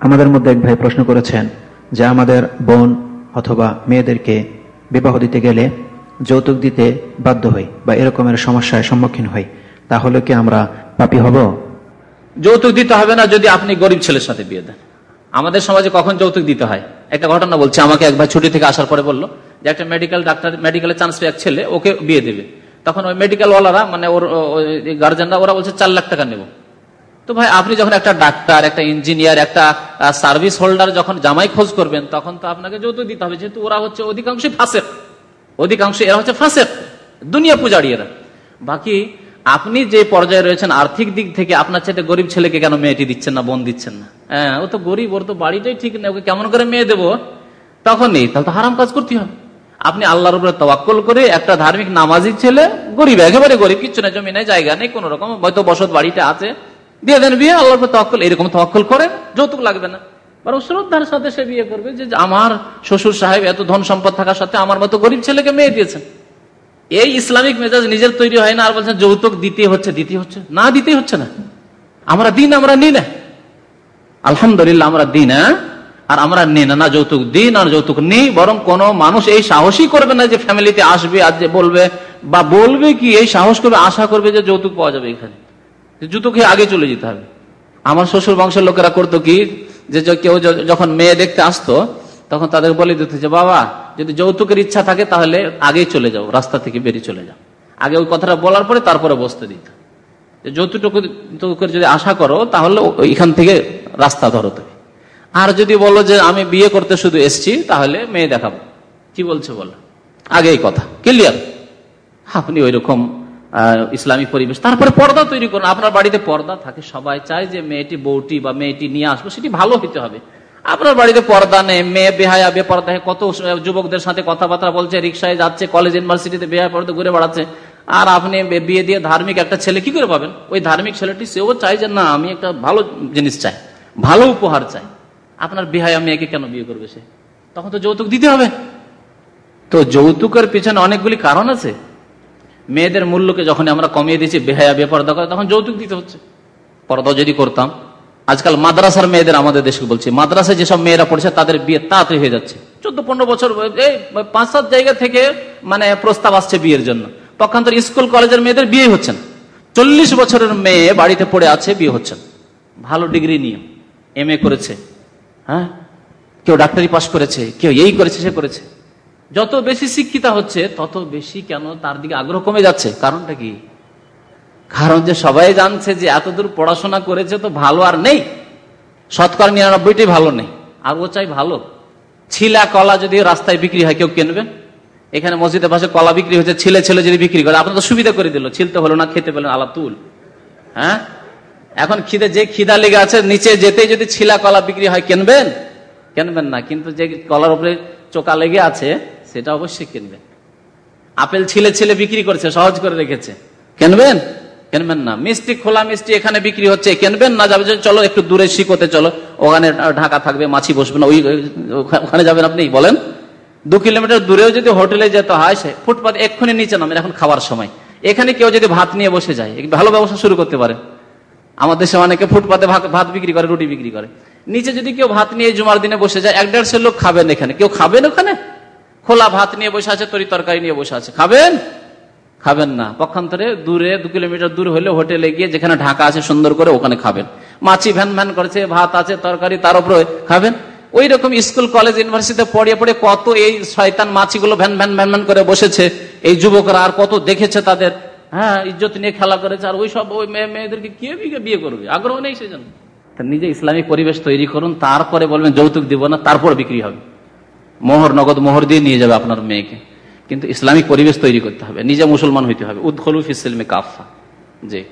আমাদের মধ্যে এক ভাই প্রশ্ন করেছেন যে আমাদের বোন অথবা মেয়েদেরকে বিবাহ দিতে গেলে যৌতুক দিতে বাধ্য হই বা এরকমের সমস্যায় সম্মুখীন হই, তাহলে কি আমরা পাপি হব? যৌতুক দিতে হবে না যদি আপনি গরিব ছেলের সাথে বিয়ে দেন। আমাদের সমাজে কখন যৌতুক দিতে হয়? একটা ঘটনা বলছে, আমাকে একবার ছুটি থেকে আসার পরে বলল যে একটা মেডিকেল ডাক্তার মেডিকেলে চান্স পেয়ে এক ছেলে, ওকে বিয়ে দেবে। তখন ওই মেডিকেল ওয়ালারা মানে ওর গার্জেনরা ওরা বলছে, চার লাখ টাকা নেব। তো ভাই, আপনি যখন একটা ডাক্তার, একটা ইঞ্জিনিয়ার, একটা সার্ভিস হোল্ডার যখন জামাই খোঁজ করবেন, তখন তো আপনাকে যৌতুক দিতে হবে। যেহেতু ওরা হচ্ছে অধিকাংশই ফাঁসের। অধিকাংশ এরা হচ্ছে ফাঁসের। দুনিয়া পূজারি এরা। বাকি আপনি যে পর্যায়ে রয়েছেন, আর্থিক দিক থেকে আপনার চাইতে গরিব ছেলেকে কেন মেয়েটি দিচ্ছেন না, বোন দিচ্ছেন না? হ্যাঁ ও তো গরিব, ওর তো বাড়িটাই ঠিক নেই, ওকে কেমন করে মেয়ে দেবো? তখন নেই, তাহলে তো হারাম কাজ করতে হবে। আপনি আল্লাহর উপরে তওয়াক্কল করে একটা ধার্মিক নামাজি ছেলে, গরিব, একেবারে গরিব, কিচ্ছু না, জমি নেই, জায়গা নেই, কোন রকম, হয়তো বসত বাড়িতে আছে দিয়ে দেন, বিয়ে, আল্লাহর উপরে তওয়াক্কল, এরকম তওয়াক্কল করেন, যৌতুক লাগবে না। বরং শ্রদ্ধার সাথে সে বিয়ে করবে যে আমার শ্বশুর সাহেব এত ধন সম্পদ থাকার সাথে আমার মতো গরিব ছেলেকে মেয়ে দিয়েছেন। এই ইসলামিক মেজাজ নিজের তৈরি হয় না আর বলছেন, যৌতুক দিতে হচ্ছে দিতে হচ্ছে। না, দিতে হচ্ছে না। আমরা দিন, আমরা নি না। আলহামদুলিল্লাহ, আমরা দিই না। আর আমরা নি, না যৌতুক দিন আর যৌতুক নেই। বরং কোন মানুষ এই সাহসই করবে না যে ফ্যামিলিতে আসবে, আজ যে বলবে, বা বলবে কি, এই সাহস করবে, আশা করবে যে যৌতুক পাওয়া যাবে এখানে। যৌতুক খেয়ে আগে চলে যেতে হবে। আমার শ্বশুর বংশের লোকেরা করতো কি, যে কেউ যখন মেয়ে দেখতে আসতো, তখন তাদের বলে দিতে যে, বাবা, যদি যৌতুকের ইচ্ছা থাকে তাহলে আগেই চলে যাও, রাস্তা থেকে বেরিয়ে চলে যাও। আগে ওই কথাটা বলার পরে তারপরে বসতে দিত। যৌতুকের যদি আশা করো, তাহলে এখান থেকে রাস্তা ধরো তুমি। আর যদি বলো যে, আমি বিয়ে করতে শুধু এসছি, তাহলে মেয়ে দেখাবো। কি বলছে বলো? আগে এই কথা। ক্লিয়ার আপনি ওই রকম ইসলামিক পরিবেশ। তারপরে পর্দা তৈরি করুন। আপনার বাড়িতে পর্দা থাকে, সবাই চায় যে মেয়েটি বউটি বা মেয়েটি নিয়ে আসব, সেটি ভালো হইতে হবে। আপনার বাড়িতে পর্দা নেই, মেয়ে বেহায়া, বেপর্দা কত যুবকদের সাথে কথাবার্তা বলছে রিক্সায় যাচ্ছে, কলেজ, ইউনিভার্সিটিতে বেহায় পর্দা ঘুরে বেড়াচ্ছে। আর আপনি বিয়ে দিয়ে ধার্মিক একটা ছেলে কি করে পাবেন? ওই ধার্মিক ছেলেটি সেও চাই যে, না, আমি একটা ভালো জিনিস চাই, ভালো উপহার চাই। আপনার বেহায়া মেয়েকে কেন বিয়ে করবে সে? তখন তো যৌতুক দিতে হবে। তো যৌতুকের পিছনে অনেকগুলি কারণ আছে। মেয়েদের মূল্যকে যখন আমরা কমিয়ে দিচ্ছি বেহায়া, বেপর্দা করে, তখন যৌতুক দিতে হচ্ছে। পর্দা যদি করতাম, আজকাল মাদ্রাসার মেয়েদের আমাদের দেশকে বলছি মাদ্রাসায় যেসব মেয়েরা পড়ছে, তাদের বিয়ে তাড়াতাড়ি হয়ে যাচ্ছে। চোদ্দ, পনেরো বছর, এই পাঁচ সাত জায়গা থেকে মানে প্রস্তাব আসছে বিয়ের জন্য। পক্ষান্তর স্কুল, কলেজের মেয়েদের বিয়ে হচ্ছেন চল্লিশ বছরের মেয়ে বাড়িতে পড়ে আছে, বিয়ে হচ্ছেন ভালো ডিগ্রি নিয়ে, এম করেছে হ্যাঁ? কেউ ডাক্তারি পাশ করেছে, কেউ এই করেছে, সে করেছে। যত বেশি শিক্ষিতা হচ্ছে, তত বেশি কেন তার দিকে আগ্রহ কমে যাচ্ছে? কারণটা কি? কারণ যে সবাই জানছে যে এতদূর পড়াশোনা করেছে তো ভালো আর নেই। শতকরা নিরানব্বইটাই ভালো নেই। আর ও চাই ভালো। ছিলা কলা যদি রাস্তায় বিক্রি হয়, কেউ কিনবেন এখানে মসজিদের পাশে কলা বিক্রি হচ্ছে, ছেলে ছেলে যদি বিক্রি করে, আপনার তো সুবিধা করে দিল। ছিলতে হলো না, খেতে পেলেন আলা তুল। হ্যাঁ? এখন খিদে, যে খিদা লেগে আছে, নিচে যেতে যদি ছিলা কলা বিক্রি হয়, কিনবেন? কিনবেন না। কিন্তু যে কলার উপরে চোকা লেগে আছে সেটা অবশ্যই কিনবেন। আপেল ছিলে ছিলে বিক্রি করছে, সহজ করে রেখেছে। কিনবেন? কেনবেন না। মিষ্টি, খোলা মিষ্টি এখানে বিক্রি হচ্ছে, কেনবেন না যাবে চলো একটু দূরে শিখতে চলো, ওখানে ঢাকা থাকবে, মাছি বসবে না, ওই ওখানে যাবেন আপনি? বলেন। দু কিলোমিটার দূরেও যদি হোটেলে যেতে হয়, সে ফুটপাথ এক্ষুনি নিচে নামেন এখন খাওয়ার সময়। এখানে কেউ যদি ভাত নিয়ে বসে যায় ভালো ব্যবসা শুরু করতে পারে। আমাদের দেশে অনেকে ফুটপাতে ভাত বিক্রি করে, রুটি বিক্রি করে। নিচে যদি কেউ ভাত নিয়ে জুমার দিনে বসে যায়, এক দেড়শো লোক খাবেন এখানে। কেউ খাবেন ওখানে? খোলা ভাত নিয়ে বসে আছে, তরি তরকারি নিয়ে বসে আছে। খাবেন? খাবেন না। পক্ষান্তরে দূরে, দু কিলোমিটার দূর হলে হোটেলে গিয়ে যেখানে ঢাকা আছে সুন্দর করে ওখানে খাবেন। মাছি ভ্যান ভ্যান করেছে, ভাত আছে, তরকারি, তার উপরে খাবেন। ওই রকম স্কুল, কলেজ, ইউনিভার্সিটিতে পড়িয়ে পড়ে কত এই শয়তান মাছিগুলো ভ্যান ভ্যান ভ্যান ভ্যান করে বসেছে, এই যুবকরা আর কত দেখেছে তাদের। হ্যাঁ ইজ্জত নিয়ে খেলা করেছে, আর ওই সব ওই মেয়ে মেয়েদেরকে কে বিয়ে করবে? আগ্রহ নেই সেজন্য নিজে ইসলামিক পরিবেশ তৈরি করুন, তারপরে বলবেন, যৌতুক দিব না, তারপর বিক্রি হবে। মোহর, নগদ মোহর দিয়ে নিয়ে যাবে আপনার মেয়েকে। কিন্তু ইসলামিক পরিবেশ তৈরি করতে হবে, নিজে মুসলমান হইতে হবে। উদ্খলু ফিসেলমে কাফা জি।